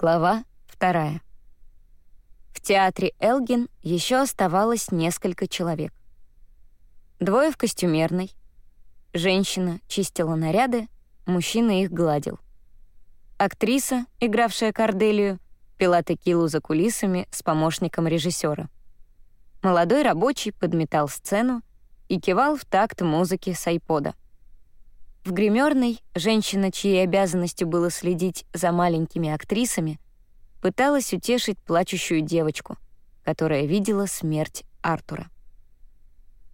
Глава вторая. В театре Элгин еще оставалось несколько человек. Двое в костюмерной. Женщина чистила наряды, мужчина их гладил. Актриса, игравшая Корделию, пила текилу за кулисами с помощником режиссера. Молодой рабочий подметал сцену и кивал в такт музыки с айпода. В гримерной женщина, чьей обязанностью было следить за маленькими актрисами, пыталась утешить плачущую девочку, которая видела смерть Артура.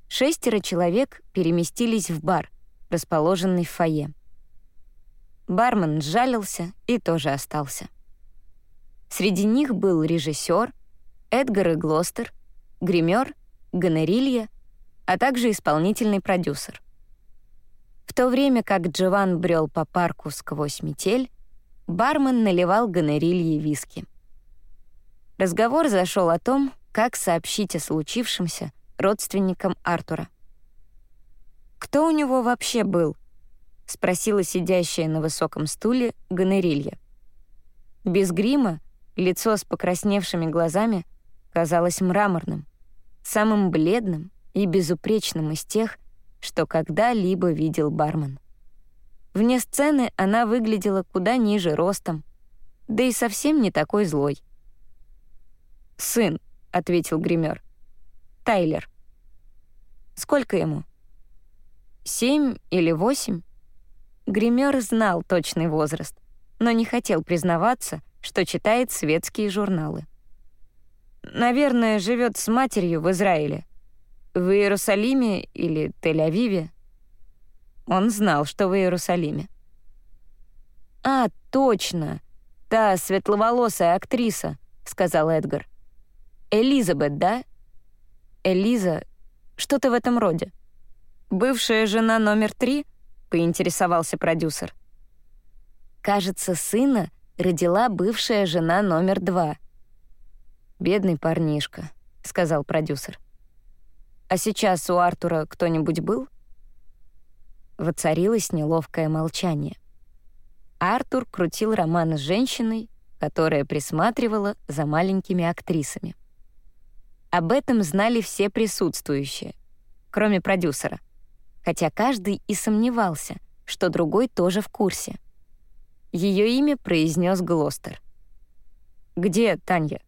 Шестеро человек переместились в бар, расположенный в фойе. Бармен сжалился и тоже остался. Среди них был режиссер, Эдгар и Глостер, гример, гонорилья, а также исполнительный продюсер. В то время как Джован брел по парку сквозь метель, бармен наливал гонорильи виски. Разговор зашел о том, как сообщить о случившемся родственникам Артура. «Кто у него вообще был?» — спросила сидящая на высоком стуле гонорилья. Без грима, лицо с покрасневшими глазами казалось мраморным, самым бледным и безупречным из тех, что когда-либо видел бармен. Вне сцены она выглядела куда ниже ростом, да и совсем не такой злой. «Сын», — ответил гример. «Тайлер». «Сколько ему?» «Семь или восемь?» Гример знал точный возраст, но не хотел признаваться, что читает светские журналы. «Наверное, живет с матерью в Израиле», в Иерусалиме или Тель-Авиве? Он знал, что в Иерусалиме. «А, точно! Та светловолосая актриса», — сказал Эдгар. «Элизабет, да?» «Элиза... Что-то в этом роде». «Бывшая жена номер три?» — поинтересовался продюсер. «Кажется, сына родила бывшая жена номер два». «Бедный парнишка», — сказал продюсер. «А сейчас у Артура кто-нибудь был?» Воцарилось неловкое молчание. Артур крутил роман с женщиной, которая присматривала за маленькими актрисами. Об этом знали все присутствующие, кроме продюсера, хотя каждый и сомневался, что другой тоже в курсе. Ее имя произнес Глостер. «Где Таня?»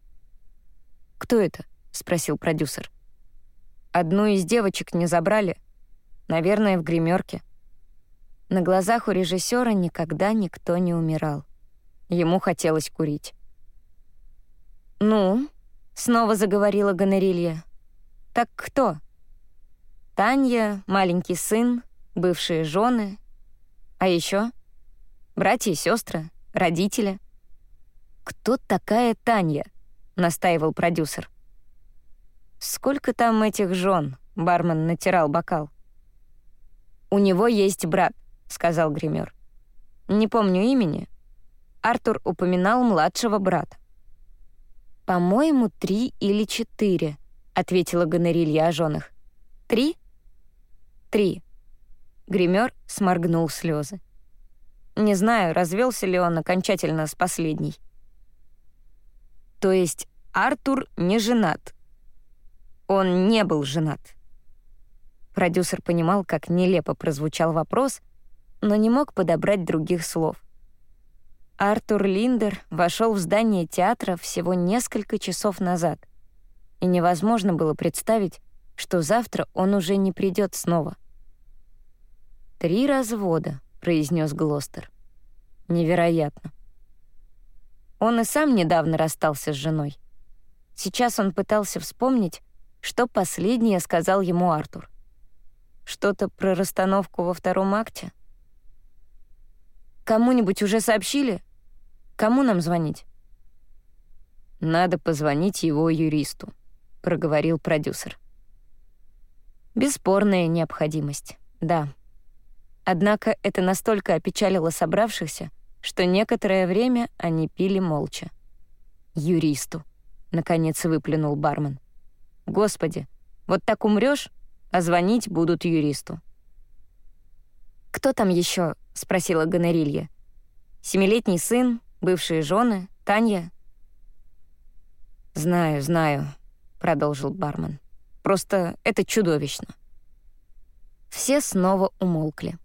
«Кто это?» — спросил продюсер. Одну из девочек не забрали. Наверное, в гримерке. На глазах у режиссера никогда никто не умирал. Ему хотелось курить. «Ну?» — снова заговорила Гонорилья. «Так кто?» «Танья, маленький сын, бывшие жены. А еще братья и сестры, родители». «Кто такая Таня?» — настаивал продюсер. «Сколько там этих жен?» — бармен натирал бокал. «У него есть брат», — сказал гример. «Не помню имени». Артур упоминал младшего брата. «По-моему, три или четыре», — ответила Гонорилья о женах. «Три?» «Три». Гример сморгнул слезы. Не знаю, развелся ли он окончательно с последней. То есть Артур не женат, он не был женат. Продюсер понимал, как нелепо прозвучал вопрос, но не мог подобрать других слов. Артур Линдер вошел в здание театра всего несколько часов назад, и невозможно было представить, что завтра он уже не придет снова. «Три развода», — произнес Глостер. «Невероятно». Он и сам недавно расстался с женой. Сейчас он пытался вспомнить, что последнее сказал ему Артур. Что-то про расстановку во втором акте? Кому-нибудь уже сообщили? Кому нам звонить? Надо позвонить его юристу, проговорил продюсер. Бесспорная необходимость, да. Однако это настолько опечалило собравшихся, что некоторое время они пили молча. «Юристу», — наконец выплюнул бармен. Господи, вот так умрёшь, а звонить будут юристу. «Кто там ещё?» — спросила Гонорилья. «Семилетний сын, бывшие жены, Таня...» «Знаю, знаю», — продолжил бармен. «Просто это чудовищно». Все снова умолкли.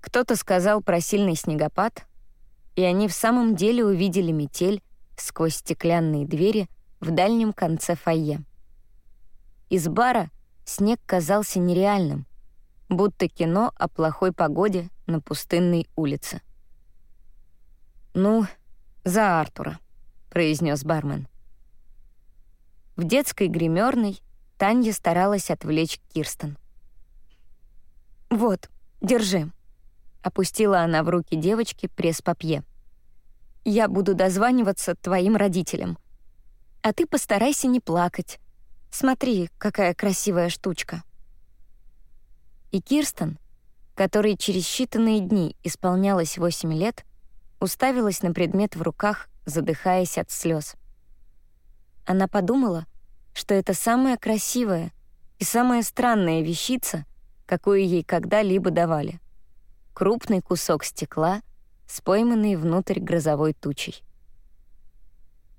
Кто-то сказал про сильный снегопад, и они в самом деле увидели метель сквозь стеклянные двери в дальнем конце фойе. Из бара снег казался нереальным, будто кино о плохой погоде на пустынной улице. «Ну, за Артура», — произнес бармен. В детской гримерной Танья старалась отвлечь Кирстен. «Вот, держи», — опустила она в руки девочки пресс-папье. «Я буду дозваниваться твоим родителям. А ты постарайся не плакать. Смотри, какая красивая штучка». И Кирстен, которой через считанные дни исполнялось 8 лет, уставилась на предмет в руках, задыхаясь от слез. Она подумала, что это самая красивая и самая странная вещица, какую ей когда-либо давали. Крупный кусок стекла, спойманный внутрь грозовой тучей.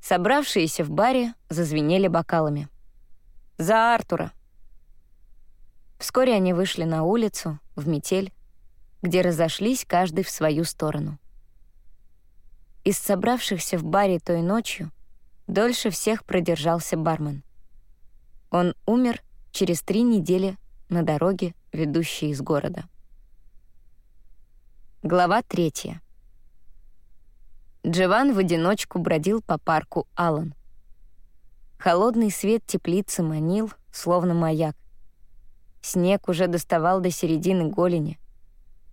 Собравшиеся в баре зазвенели бокалами. «За Артура!» Вскоре они вышли на улицу, в метель, где разошлись каждый в свою сторону. Из собравшихся в баре той ночью дольше всех продержался бармен. Он умер через три недели на дороге, ведущей из города. Глава третья. Джован в одиночку бродил по парку Аллан. Холодный свет теплицы манил, словно маяк. Снег уже доставал до середины голени.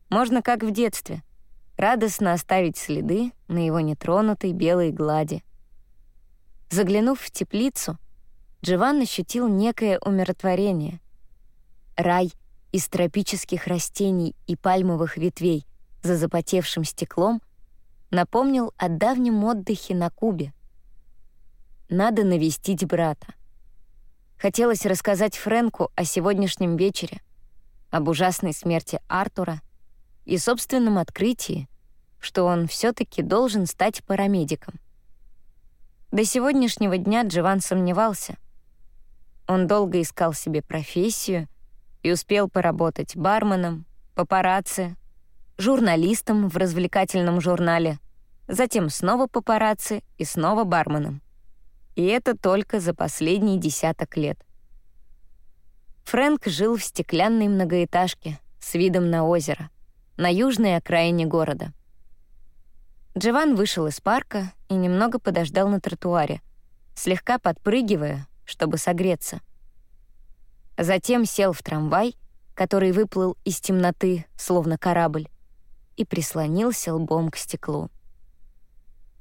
Можно, как в детстве, радостно оставить следы на его нетронутой белой глади. Заглянув в теплицу, Джован ощутил некое умиротворение. Рай из тропических растений и пальмовых ветвей за запотевшим стеклом напомнил о давнем отдыхе на Кубе. Надо навестить брата. Хотелось рассказать Фрэнку о сегодняшнем вечере, об ужасной смерти Артура и собственном открытии, что он все таки должен стать парамедиком. До сегодняшнего дня Джован сомневался. Он долго искал себе профессию и успел поработать барменом, папарацци, журналистом в развлекательном журнале, затем снова папарацци и снова барменом. И это только за последние десяток лет. Фрэнк жил в стеклянной многоэтажке с видом на озеро, на южной окраине города. Джован вышел из парка и немного подождал на тротуаре, слегка подпрыгивая, чтобы согреться. Затем сел в трамвай, который выплыл из темноты, словно корабль, и прислонился лбом к стеклу.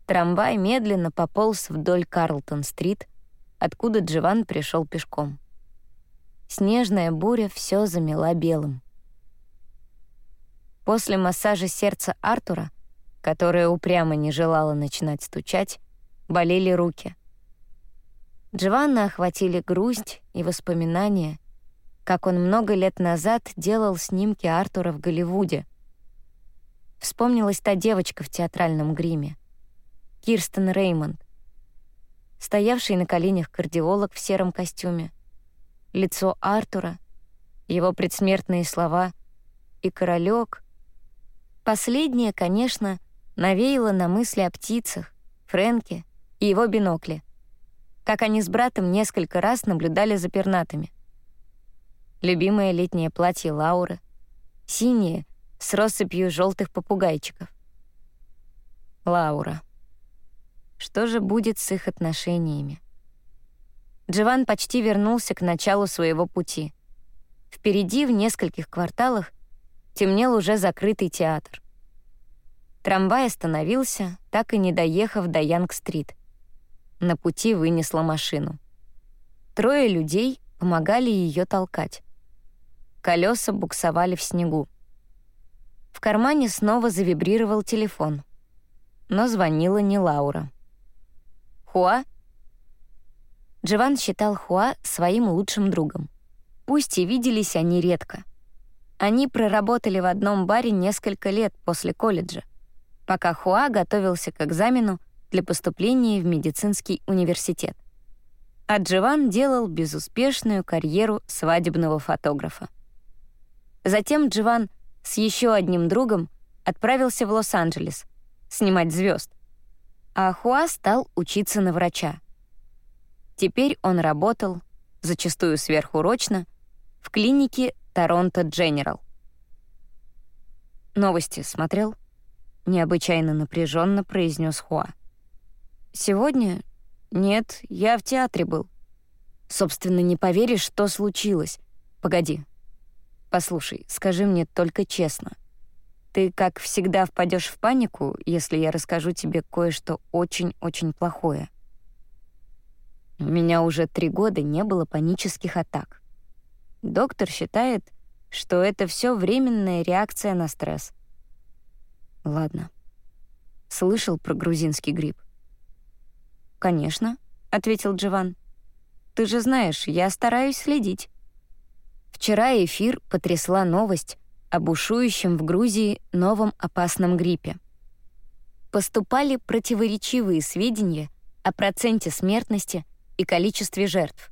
Трамвай медленно пополз вдоль Карлтон-стрит, откуда Джован пришел пешком. Снежная буря все замела белым. После массажа сердца Артура, которое упрямо не желало начинать стучать, болели руки. Джованна охватили грусть и воспоминания, как он много лет назад делал снимки Артура в Голливуде. Вспомнилась та девочка в театральном гриме. Кирстен Реймонд, стоявший на коленях кардиолог в сером костюме, лицо Артура, его предсмертные слова и королек. Последнее, конечно, навеяло на мысли о птицах, Фрэнке и его бинокле, как они с братом несколько раз наблюдали за пернатыми. Любимое летнее платье Лауры, синее, с россыпью желтых попугайчиков. Лаура. Что же будет с их отношениями? Джован почти вернулся к началу своего пути. Впереди, в нескольких кварталах, темнел уже закрытый театр. Трамвай остановился, так и не доехав до Янг-стрит. На пути вынесла машину. Трое людей помогали ее толкать. Колеса буксовали в снегу. В кармане снова завибрировал телефон. Но звонила не Лаура. Хуа? Джован считал Хуа своим лучшим другом. Пусть и виделись они редко. Они проработали в одном баре несколько лет после колледжа, пока Хуа готовился к экзамену для поступления в медицинский университет. А Джован делал безуспешную карьеру свадебного фотографа. Затем Джован с еще одним другом отправился в Лос-Анджелес снимать звезд, а Хуа стал учиться на врача. Теперь он работал, зачастую сверхурочно, в клинике Торонто Дженерал. «Новости смотрел?» — необычайно напряженно произнес Хуа. «Сегодня? Нет, я в театре был. Собственно, не поверишь, что случилось. Погоди. Послушай, скажи мне только честно. Ты, как всегда, впадешь в панику, если я расскажу тебе кое-что очень-очень плохое. У меня уже три года не было панических атак. Доктор считает, что это все временная реакция на стресс. Ладно. Слышал про грузинский грипп? «Конечно», — ответил Джован. «Ты же знаешь, я стараюсь следить». Вчера эфир потрясла новость о бушующем в Грузии новом опасном гриппе. Поступали противоречивые сведения о проценте смертности и количестве жертв.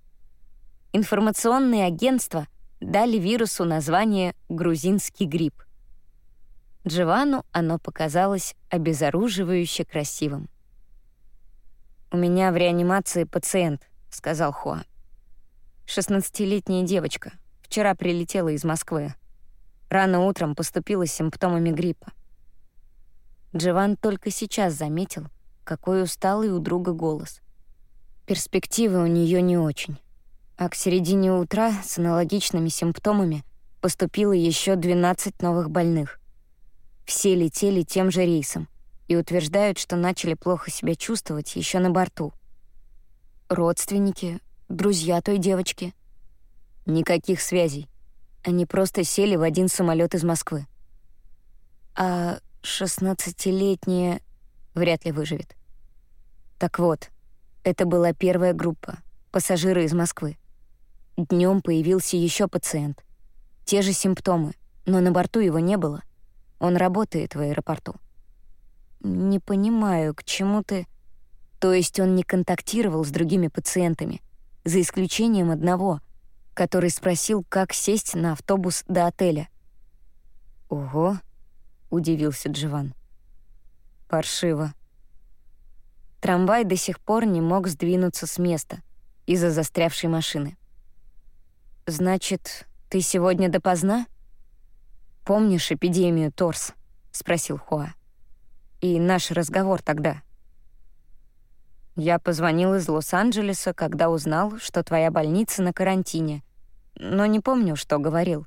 Информационные агентства дали вирусу название «грузинский грипп». Джовану оно показалось обезоруживающе красивым. «У меня в реанимации пациент», — сказал Хуа. «16-летняя девочка. Вчера прилетела из Москвы. Рано утром поступила с симптомами гриппа. Джован только сейчас заметил, какой усталый у друга голос. Перспективы у нее не очень. А к середине утра с аналогичными симптомами поступило еще 12 новых больных. Все летели тем же рейсом и утверждают, что начали плохо себя чувствовать еще на борту. Родственники, друзья той девочки. Никаких связей. Они просто сели в один самолет из Москвы. А шестнадцатилетняя вряд ли выживет. Так вот, это была первая группа, пассажиры из Москвы. Днем появился еще пациент. Те же симптомы, но на борту его не было. Он работает в аэропорту. Не понимаю, к чему ты... То есть он не контактировал с другими пациентами, за исключением одного, который спросил, как сесть на автобус до отеля. «Ого!» — удивился Дживан. «Паршиво». Трамвай до сих пор не мог сдвинуться с места из-за застрявшей машины. «Значит, ты сегодня допоздна?» «Помнишь эпидемию Торс?» — спросил Хуа. «И наш разговор тогда?» «Я позвонил из Лос-Анджелеса, когда узнал, что твоя больница на карантине, но не помню, что говорил.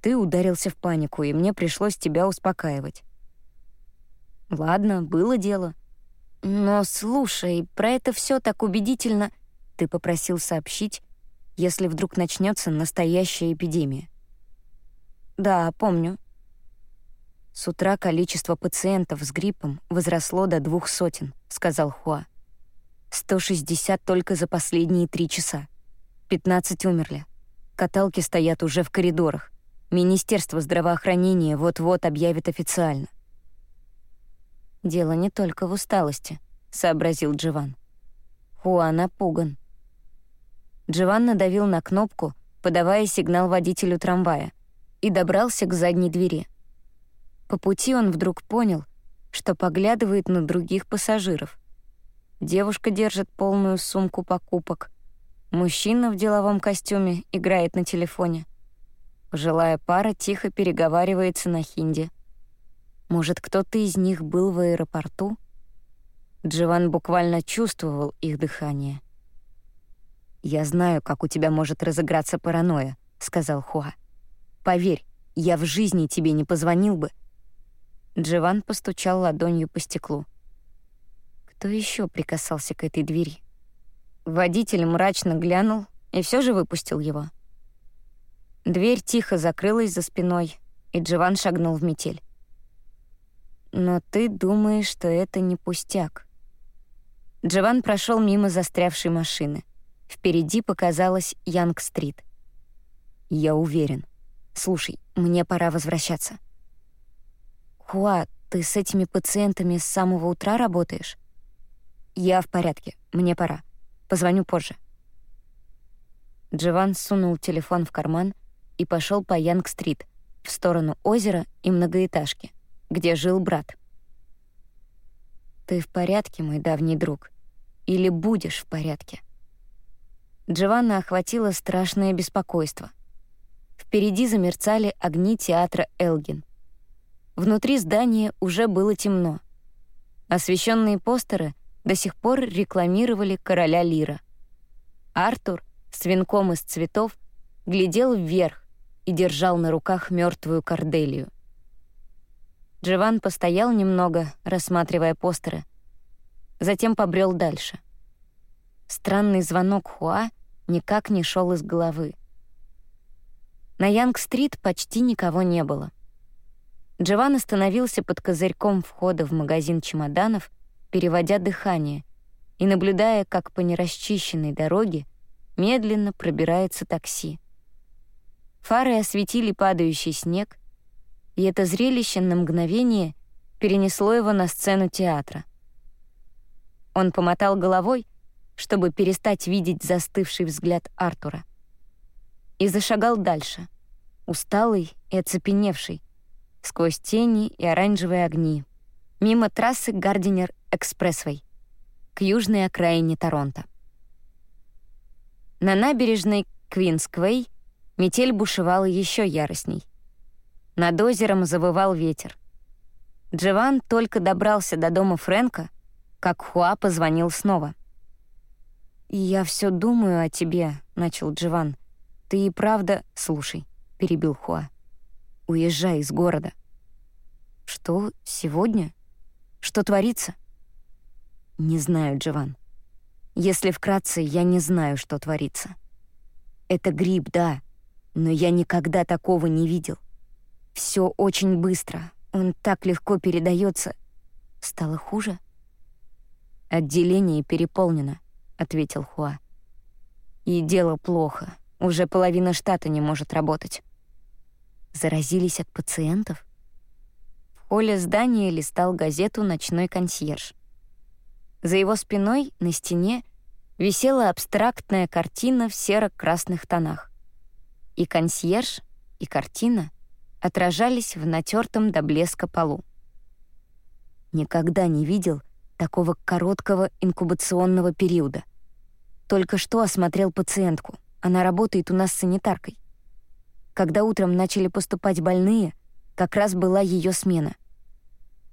Ты ударился в панику, и мне пришлось тебя успокаивать. Ладно, было дело. Но слушай, про это все так убедительно. Ты попросил сообщить, если вдруг начнется настоящая эпидемия. Да, помню. С утра количество пациентов с гриппом возросло до двух сотен, сказал Хуа. 160 только за последние три часа. 15 умерли. Каталки стоят уже в коридорах. Министерство здравоохранения вот-вот объявит официально. «Дело не только в усталости», — сообразил Дживан. Хуан напуган. Дживан надавил на кнопку, подавая сигнал водителю трамвая, и добрался к задней двери. По пути он вдруг понял, что поглядывает на других пассажиров. Девушка держит полную сумку покупок — Мужчина в деловом костюме играет на телефоне. Пожилая пара тихо переговаривается на хинди. Может, кто-то из них был в аэропорту? Джован буквально чувствовал их дыхание. «Я знаю, как у тебя может разыграться паранойя», — сказал Хуа. «Поверь, я в жизни тебе не позвонил бы». Джован постучал ладонью по стеклу. Кто еще прикасался к этой двери? Водитель мрачно глянул и все же выпустил его. Дверь тихо закрылась за спиной, и Джован шагнул в метель. «Но ты думаешь, что это не пустяк». Джован прошел мимо застрявшей машины. Впереди показалась Янг-стрит. «Я уверен. Слушай, мне пора возвращаться». «Хуа, ты с этими пациентами с самого утра работаешь?» «Я в порядке, мне пора. Позвоню позже». Джован сунул телефон в карман и пошел по Янг-стрит в сторону озера и многоэтажки, где жил брат. «Ты в порядке, мой давний друг? Или будешь в порядке?» Джованна охватило страшное беспокойство. Впереди замерцали огни театра «Элгин». Внутри здания уже было темно. Освещенные постеры до сих пор рекламировали короля Лира. Артур с венком из цветов глядел вверх и держал на руках мертвую Корделию. Джован постоял немного, рассматривая постеры, затем побрел дальше. Странный звонок Хуа никак не шел из головы. На Янг-стрит почти никого не было. Джован остановился под козырьком входа в магазин чемоданов, переводя дыхание и наблюдая, как по нерасчищенной дороге медленно пробирается такси. Фары осветили падающий снег, и это зрелище на мгновение перенесло его на сцену театра. Он помотал головой, чтобы перестать видеть застывший взгляд Артура. И зашагал дальше, усталый и оцепеневший, сквозь тени и оранжевые огни, мимо трассы Гардинер Экспрессвей к южной окраине Торонто. На набережной Квинсквей метель бушевала еще яростней. Над озером завывал ветер. Джован только добрался до дома Фрэнка, как Хуа позвонил снова. «Я все думаю о тебе», — начал Джован. «Ты и правда...» «Слушай», — перебил Хуа. «Уезжай из города». «Что, сегодня? Что творится?» «Не знаю, Джован. Если вкратце, я не знаю, что творится. Это грипп, да, но я никогда такого не видел. Все очень быстро, он так легко передается. Стало хуже?» «Отделение переполнено», — ответил Хуа. «И дело плохо. Уже половина штата не может работать». Заразились от пациентов? Холле здания листал газету «Ночной консьерж». За его спиной на стене висела абстрактная картина в серо-красных тонах. И консьерж, и картина отражались в натертом до блеска полу. Никогда не видел, такого короткого инкубационного периода. Только что осмотрел пациентку. Она работает у нас санитаркой. Когда утром начали поступать больные, как раз была ее смена.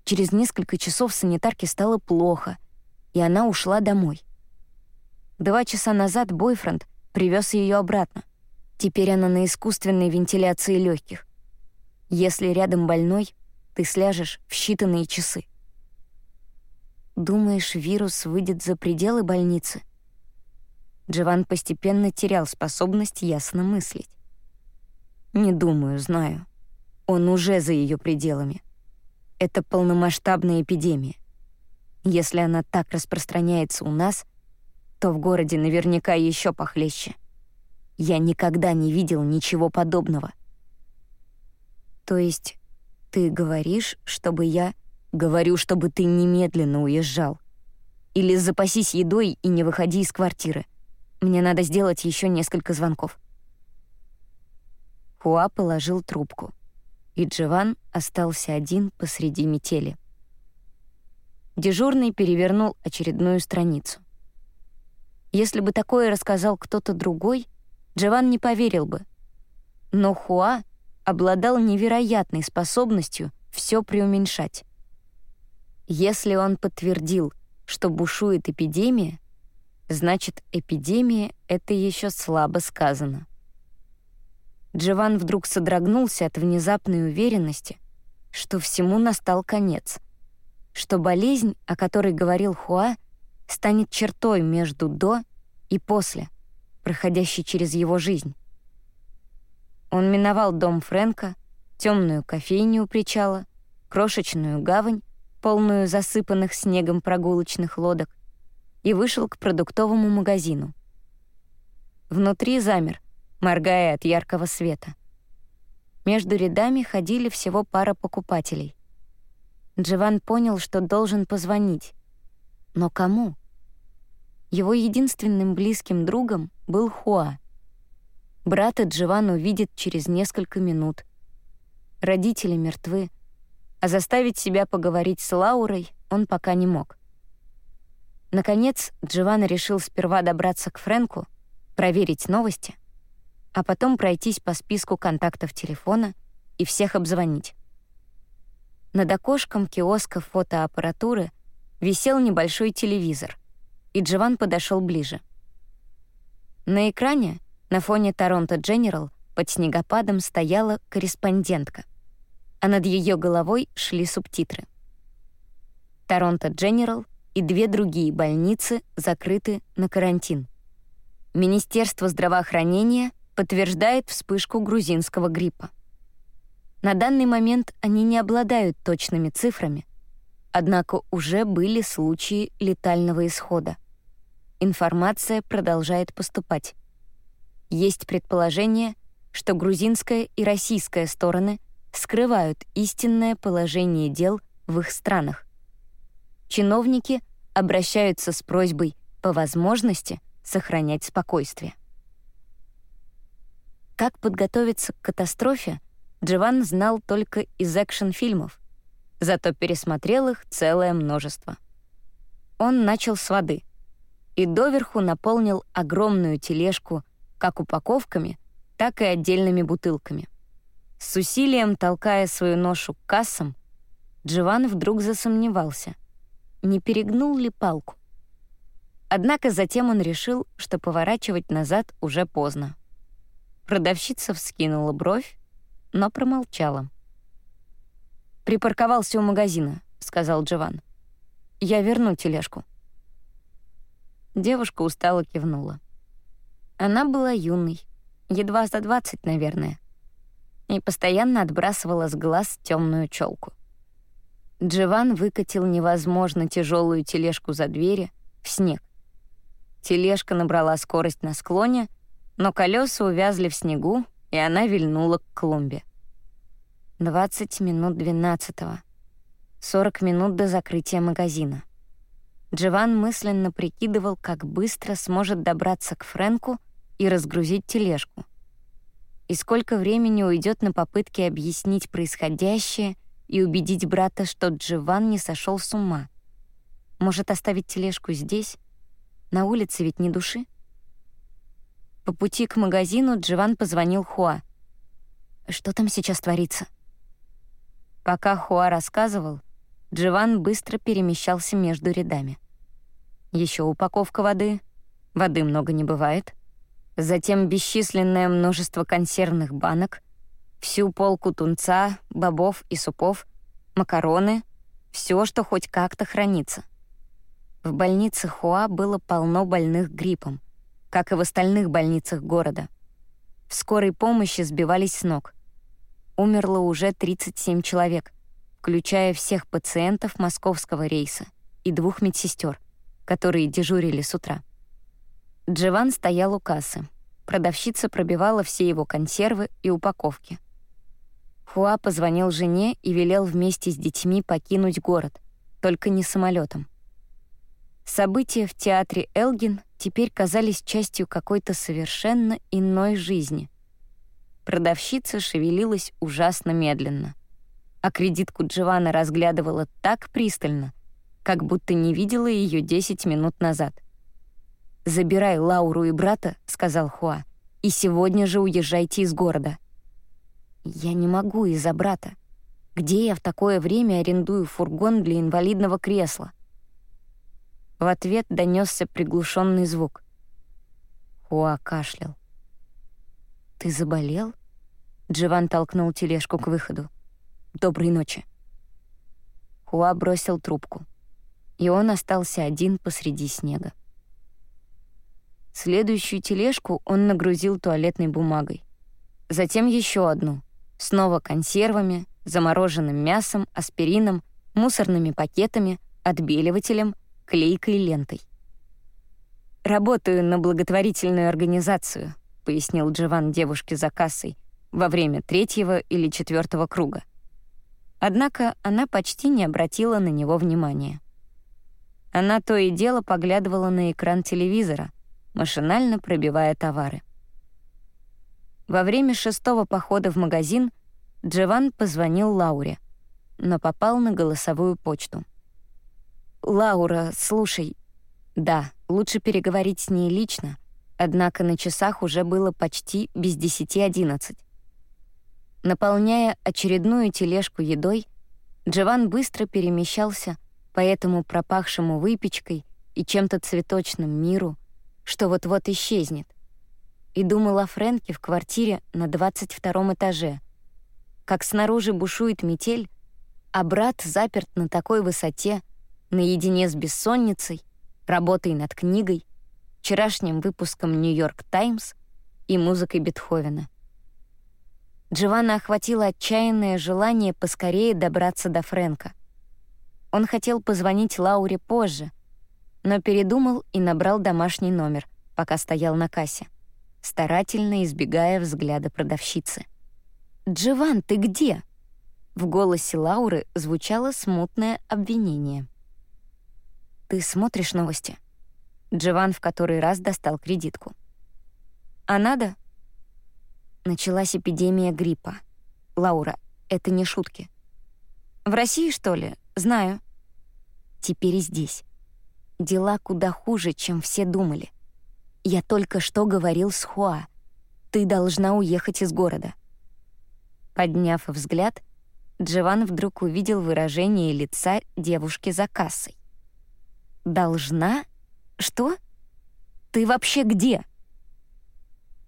Через несколько часов санитарке стало плохо, и она ушла домой. Два часа назад бойфренд привез ее обратно. Теперь она на искусственной вентиляции легких. Если рядом больной, ты сляжешь в считанные часы. Думаешь, вирус выйдет за пределы больницы? Джован постепенно терял способность ясно мыслить. Не думаю, знаю. Он уже за ее пределами. Это полномасштабная эпидемия. Если она так распространяется у нас, то в городе наверняка еще похлеще. Я никогда не видел ничего подобного. То есть ты говоришь, чтобы я Говорю, чтобы ты немедленно уезжал. Или запасись едой и не выходи из квартиры. Мне надо сделать еще несколько звонков». Хуа положил трубку, и Джован остался один посреди метели. Дежурный перевернул очередную страницу. Если бы такое рассказал кто-то другой, Джован не поверил бы. Но Хуа обладал невероятной способностью все преуменьшать. Если он подтвердил, что бушует эпидемия, значит, эпидемия — это еще слабо сказано. Джован вдруг содрогнулся от внезапной уверенности, что всему настал конец, что болезнь, о которой говорил Хуа, станет чертой между «до» и «после», проходящей через его жизнь. Он миновал дом Фрэнка, темную кофейню у причала, крошечную гавань полную засыпанных снегом прогулочных лодок, и вышел к продуктовому магазину. Внутри замер, моргая от яркого света. Между рядами ходили всего пара покупателей. Джован понял, что должен позвонить. Но кому? его единственным близким другом был Хуа. Брата Джован увидит через несколько минут. Родители мертвы, а заставить себя поговорить с Лаурой он пока не мог. Наконец, Джованна решил сперва добраться к Фрэнку, проверить новости, а потом пройтись по списку контактов телефона и всех обзвонить. Над окошком киоска фотоаппаратуры висел небольшой телевизор, и Джован подошел ближе. На экране, на фоне Торонто Дженерал, под снегопадом стояла корреспондентка, а над ее головой шли субтитры. Торонто Дженерал и две другие больницы закрыты на карантин. Министерство здравоохранения подтверждает вспышку грузинского гриппа. На данный момент они не обладают точными цифрами, однако уже были случаи летального исхода. Информация продолжает поступать. Есть предположение, что грузинская и российская стороны скрывают истинное положение дел в их странах. Чиновники обращаются с просьбой по возможности сохранять спокойствие. Как подготовиться к катастрофе, Джован знал только из экшн-фильмов, зато пересмотрел их целое множество. Он начал с воды и доверху наполнил огромную тележку как упаковками, так и отдельными бутылками. С усилием толкая свою ношу к кассам, Джован вдруг засомневался, не перегнул ли палку. Однако затем он решил, что поворачивать назад уже поздно. Продавщица вскинула бровь, но промолчала. «Припарковался у магазина», — сказал Джован. «Я верну тележку». Девушка устало кивнула. Она была юной, едва за двадцать, наверное, и постоянно отбрасывала с глаз темную челку. Джован выкатил невозможно тяжелую тележку за двери в снег. Тележка набрала скорость на склоне, но колеса увязли в снегу, и она вильнула к клумбе. 20 минут двенадцатого. 40 минут до закрытия магазина. Джован мысленно прикидывал, как быстро сможет добраться к Фрэнку и разгрузить тележку. И сколько времени уйдет на попытки объяснить происходящее и убедить брата, что Джован не сошел с ума. Может, оставить тележку здесь? На улице ведь ни души. По пути к магазину Джован позвонил Хуа. «Что там сейчас творится?» Пока Хуа рассказывал, Джован быстро перемещался между рядами. Еще упаковка воды, воды много не бывает. Затем бесчисленное множество консервных банок, всю полку тунца, бобов и супов, макароны, все, что хоть как-то хранится. В больнице Хуа было полно больных гриппом как и в остальных больницах города. В скорой помощи сбивались с ног. Умерло уже 37 человек, включая всех пациентов московского рейса и двух медсестер, которые дежурили с утра. Джован стоял у кассы. Продавщица пробивала все его консервы и упаковки. Хуа позвонил жене и велел вместе с детьми покинуть город, только не самолетом. События в театре Элгин теперь казались частью какой-то совершенно иной жизни. Продавщица шевелилась ужасно медленно, а кредитку Джованна разглядывала так пристально, как будто не видела ее 10 минут назад. «Забирай Лауру и брата», — сказал Хуа, «и сегодня же уезжайте из города». «Я не могу из-за брата. Где я в такое время арендую фургон для инвалидного кресла?» В ответ донесся приглушенный звук. Хуа кашлял. «Ты заболел?» Джован толкнул тележку к выходу. «Доброй ночи». Хуа бросил трубку, и он остался один посреди снега. Следующую тележку он нагрузил туалетной бумагой. Затем еще одну, снова консервами, замороженным мясом, аспирином, мусорными пакетами, отбеливателем — клейкой лентой. «Работаю на благотворительную организацию», — пояснил Джован девушке за кассой во время третьего или четвертого круга. Однако она почти не обратила на него внимания. Она то и дело поглядывала на экран телевизора, машинально пробивая товары. Во время шестого похода в магазин Джован позвонил Лауре, но попал на голосовую почту. «Лаура, слушай...» «Да, лучше переговорить с ней лично», однако на часах уже было почти без десяти одиннадцать. Наполняя очередную тележку едой, Джован быстро перемещался по этому пропахшему выпечкой и чем-то цветочным миру, что вот-вот исчезнет, и думал о Фрэнке в квартире на 22 этаже, как снаружи бушует метель, а брат заперт на такой высоте, наедине с бессонницей, работой над книгой, вчерашним выпуском «Нью-Йорк Таймс» и музыкой Бетховена. Джованна охватило отчаянное желание поскорее добраться до Фрэнка. Он хотел позвонить Лауре позже, но передумал и набрал домашний номер, пока стоял на кассе, старательно избегая взгляда продавщицы. «Джован, ты где?» В голосе Лауры звучало смутное обвинение. «Ты смотришь новости?» Джован в который раз достал кредитку. «А надо?» Началась эпидемия гриппа. «Лаура, это не шутки». «В России, что ли? Знаю». «Теперь и здесь. Дела куда хуже, чем все думали. Я только что говорил с Хуа. Ты должна уехать из города». Подняв взгляд, Джован вдруг увидел выражение лица девушки за кассой. «Должна? Что? Ты вообще где?»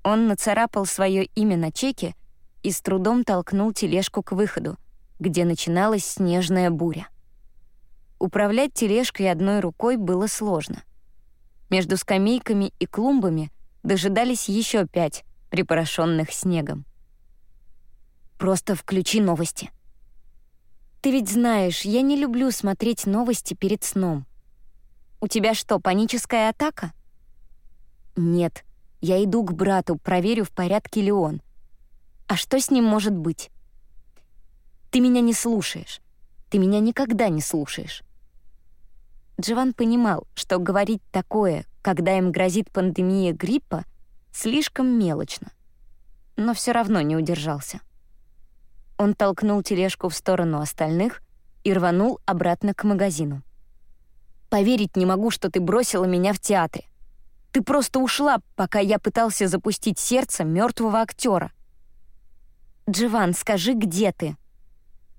Он нацарапал свое имя на чеке и с трудом толкнул тележку к выходу, где начиналась снежная буря. Управлять тележкой одной рукой было сложно. Между скамейками и клумбами дожидались еще пять, припорошенных снегом. «Просто включи новости», ты ведь знаешь, я не люблю смотреть новости перед сном. У тебя что, паническая атака? Нет, я иду к брату, проверю, в порядке ли он. А что с ним может быть? Ты меня не слушаешь. Ты меня никогда не слушаешь. Джован понимал, что говорить такое, когда им грозит пандемия гриппа, слишком мелочно. Но все равно не удержался. Он толкнул тележку в сторону остальных и рванул обратно к магазину. «Поверить не могу, что ты бросила меня в театре. Ты просто ушла, пока я пытался запустить сердце мертвого актера. Дживан, скажи, где ты?»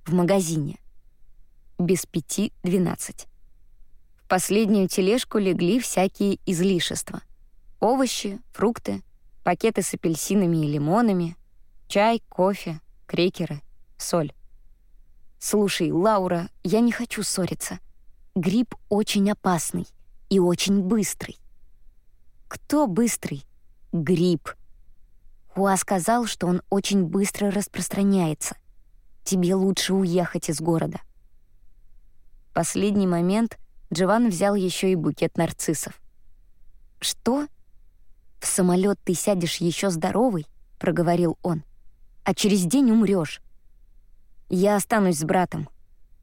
«В магазине». Без пяти двенадцать. В последнюю тележку легли всякие излишества. Овощи, фрукты, пакеты с апельсинами и лимонами, чай, кофе, крекеры — соль. «Слушай, Лаура, я не хочу ссориться. Гриб очень опасный и очень быстрый». «Кто быстрый?» «Гриб». Хуа сказал, что он очень быстро распространяется. Тебе лучше уехать из города. В последний момент Джован взял еще и букет нарциссов. «Что? В самолет ты сядешь еще здоровый?» — проговорил он. «А через день умрешь. Я останусь с братом.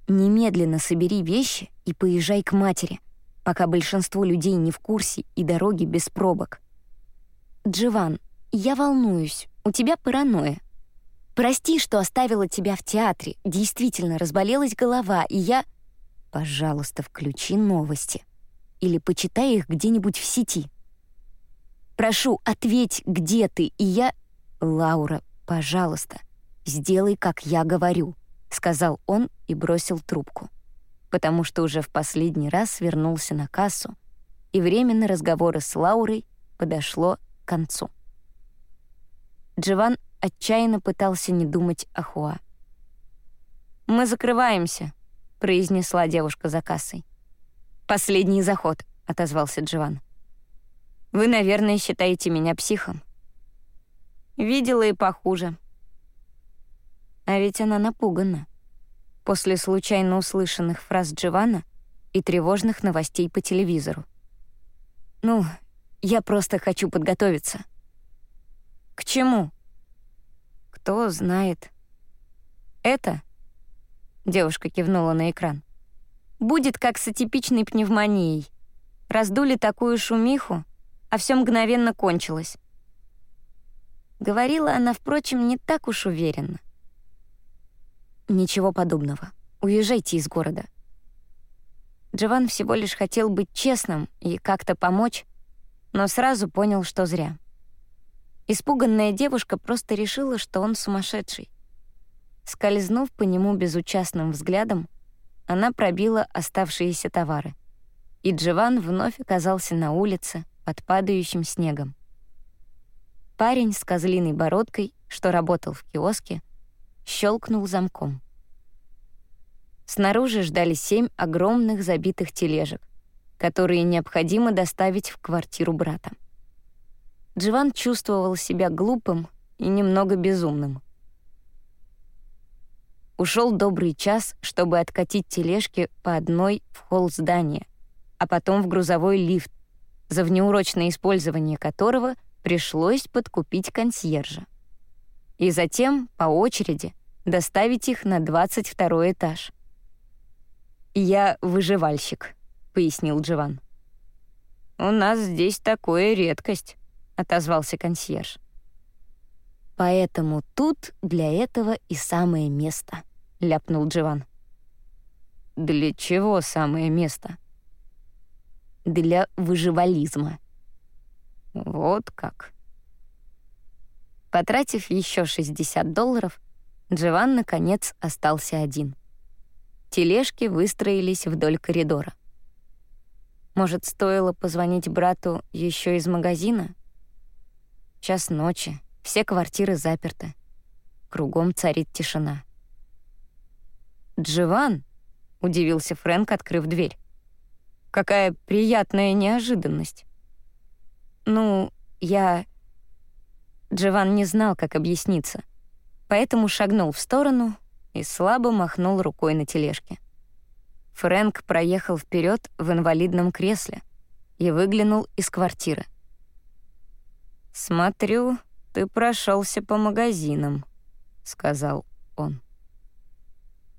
Немедленно собери вещи и поезжай к матери, пока большинство людей не в курсе и дороги без пробок. Дживан, я волнуюсь, у тебя паранойя. Прости, что оставила тебя в театре. Действительно, разболелась голова, и я... Пожалуйста, включи новости. Или почитай их где-нибудь в сети. Прошу, ответь, где ты, и я... Лаура, пожалуйста, «Сделай, как я говорю», — сказал он и бросил трубку, потому что уже в последний раз вернулся на кассу, и время на разговоры с Лаурой подошло к концу. Джован отчаянно пытался не думать о Хуа. «Мы закрываемся», — произнесла девушка за кассой. «Последний заход», — отозвался Джован. «Вы, наверное, считаете меня психом». «Видела и похуже», а ведь она напугана. После случайно услышанных фраз Дживана и тревожных новостей по телевизору. «Ну, я просто хочу подготовиться». «К чему?» «Кто знает». «Это?» — девушка кивнула на экран. будет как с атипичной пневмонией. Раздули такую шумиху, а все мгновенно кончилось. Говорила она, впрочем, не так уж уверенно. «Ничего подобного. Уезжайте из города». Джован всего лишь хотел быть честным и как-то помочь, но сразу понял, что зря. Испуганная девушка просто решила, что он сумасшедший. Скользнув по нему безучастным взглядом, она пробила оставшиеся товары. И Джован вновь оказался на улице под падающим снегом. Парень с козлиной бородкой, что работал в киоске, щелкнул замком. Снаружи ждали семь огромных забитых тележек, которые необходимо доставить в квартиру брата. Дживан чувствовал себя глупым и немного безумным. Ушел добрый час, чтобы откатить тележки по одной в холл здания, а потом в грузовой лифт, за внеурочное использование которого пришлось подкупить консьержа. И затем, по очереди, доставить их на 22 этаж. «Я выживальщик», — пояснил Джован. «У нас здесь такое редкость», отозвался консьерж. «Поэтому тут для этого и самое место», — ляпнул Дживан. «Для чего самое место?» «Для выживализма». «Вот как». Потратив еще 60 долларов, Дживан, наконец, остался один. Тележки выстроились вдоль коридора. Может, стоило позвонить брату еще из магазина? Час ночи, все квартиры заперты. Кругом царит тишина. «Дживан?» — удивился Фрэнк, открыв дверь. «Какая приятная неожиданность!» «Ну, я...» Дживан не знал, как объясниться, поэтому шагнул в сторону и слабо махнул рукой на тележке. Фрэнк проехал вперед в инвалидном кресле и выглянул из квартиры. «Смотрю, ты прошелся по магазинам», — сказал он.